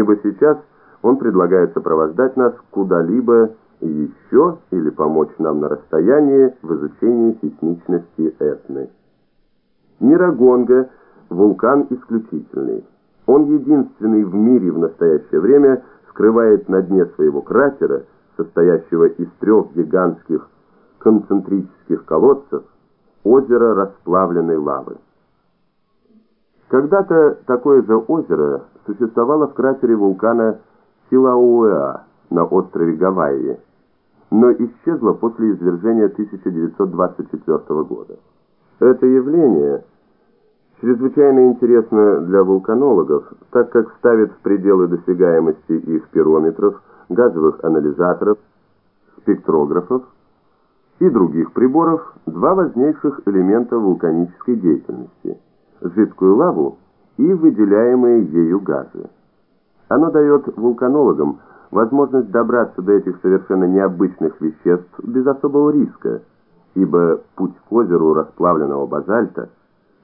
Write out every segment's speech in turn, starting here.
ибо сейчас он предлагает сопровождать нас куда-либо еще или помочь нам на расстоянии в изучении сейсмичности Этны. Нирагонга – вулкан исключительный. Он единственный в мире в настоящее время скрывает на дне своего кратера, состоящего из трех гигантских концентрических колодцев, озеро расплавленной лавы. Когда-то такое же озеро существовало в кратере вулкана Силауэа на острове Гавайи, но исчезло после извержения 1924 года. Это явление чрезвычайно интересно для вулканологов, так как ставит в пределы досягаемости их пирометров, газовых анализаторов, спектрографов и других приборов два важнейших элемента вулканической деятельности – жидкую лаву и выделяемые ею газы. Оно дает вулканологам возможность добраться до этих совершенно необычных веществ без особого риска, ибо путь к озеру расплавленного базальта,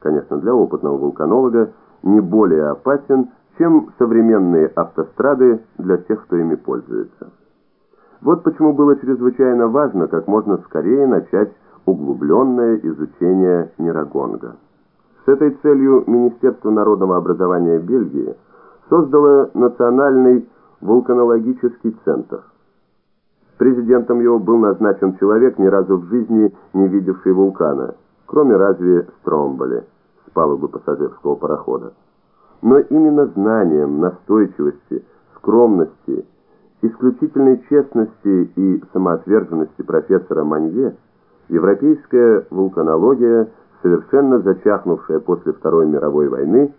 конечно, для опытного вулканолога, не более опасен, чем современные автострады для тех, кто ими пользуется. Вот почему было чрезвычайно важно как можно скорее начать углубленное изучение Нерагонга. С этой целью Министерство народного образования Бельгии – создала Национальный вулканологический центр. Президентом его был назначен человек, ни разу в жизни не видевший вулкана, кроме разве Стромболи с палубы пассажирского парохода. Но именно знанием, настойчивости, скромности, исключительной честности и самоотверженности профессора Манье европейская вулканология, совершенно зачахнувшая после Второй мировой войны,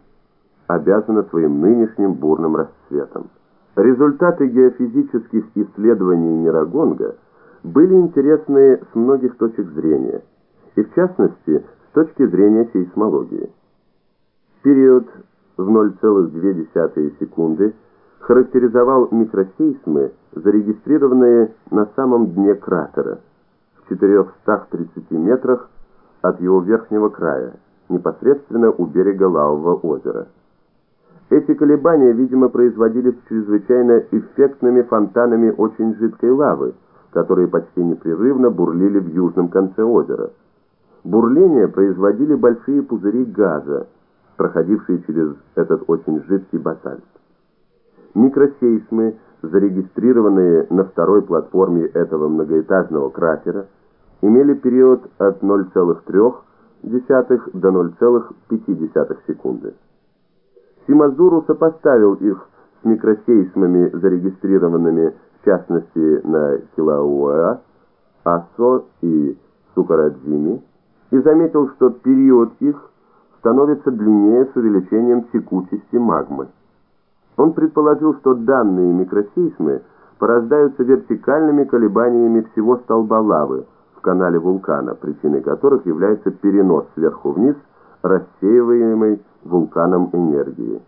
обязана своим нынешним бурным расцветом. Результаты геофизических исследований Нерагонга были интересны с многих точек зрения, и в частности с точки зрения сейсмологии. Период в 0,2 секунды характеризовал микросейсмы, зарегистрированные на самом дне кратера, в 430 метрах от его верхнего края, непосредственно у берега Лавового озера. Эти колебания, видимо, производились чрезвычайно эффектными фонтанами очень жидкой лавы, которые почти непрерывно бурлили в южном конце озера. Бурление производили большие пузыри газа, проходившие через этот очень жидкий басальт. Микросейсмы, зарегистрированные на второй платформе этого многоэтажного кратера, имели период от 0,3 до 0,5 секунды. Симазуру сопоставил их с микросейсмами, зарегистрированными в частности на Килауэа, Асо и Сукарадзиме, и заметил, что период их становится длиннее с увеличением текучести магмы. Он предположил, что данные микросейсмы порождаются вертикальными колебаниями всего столба лавы канале вулкана, причиной которых является перенос сверху вниз рассеиваемой вулканом энергии.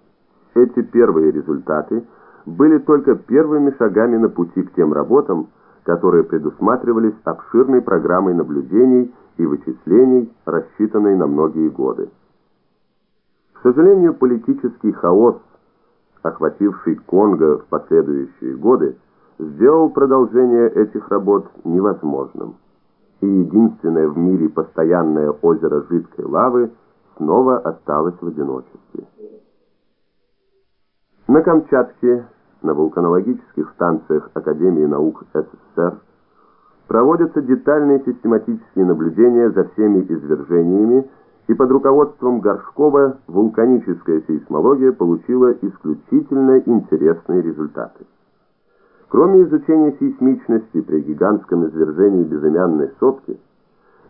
Эти первые результаты были только первыми шагами на пути к тем работам, которые предусматривались обширной программой наблюдений и вычислений, рассчитанной на многие годы. К сожалению, политический хаос, охвативший Конго в последующие годы, сделал продолжение этих работ невозможным. И единственное в мире постоянное озеро жидкой лавы – снова осталась в одиночестве. На Камчатке, на вулканологических станциях Академии наук СССР, проводятся детальные систематические наблюдения за всеми извержениями, и под руководством Горшкова вулканическая сейсмология получила исключительно интересные результаты. Кроме изучения сейсмичности при гигантском извержении безымянной сопки,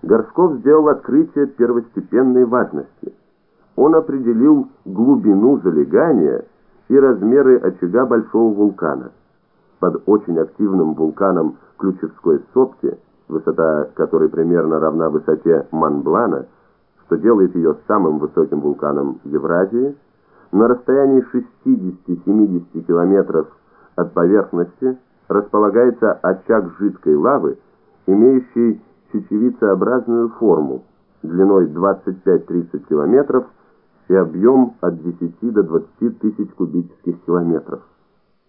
Горшков сделал открытие первостепенной важности. Он определил глубину залегания и размеры очага большого вулкана. Под очень активным вулканом Ключевской сопки, высота которой примерно равна высоте Монблана, что делает ее самым высоким вулканом Евразии, на расстоянии 60-70 километров от поверхности располагается очаг жидкой лавы, имеющий чечевицеобразную форму длиной 25-30 километров и объем от 10 до 20 тысяч кубических километров.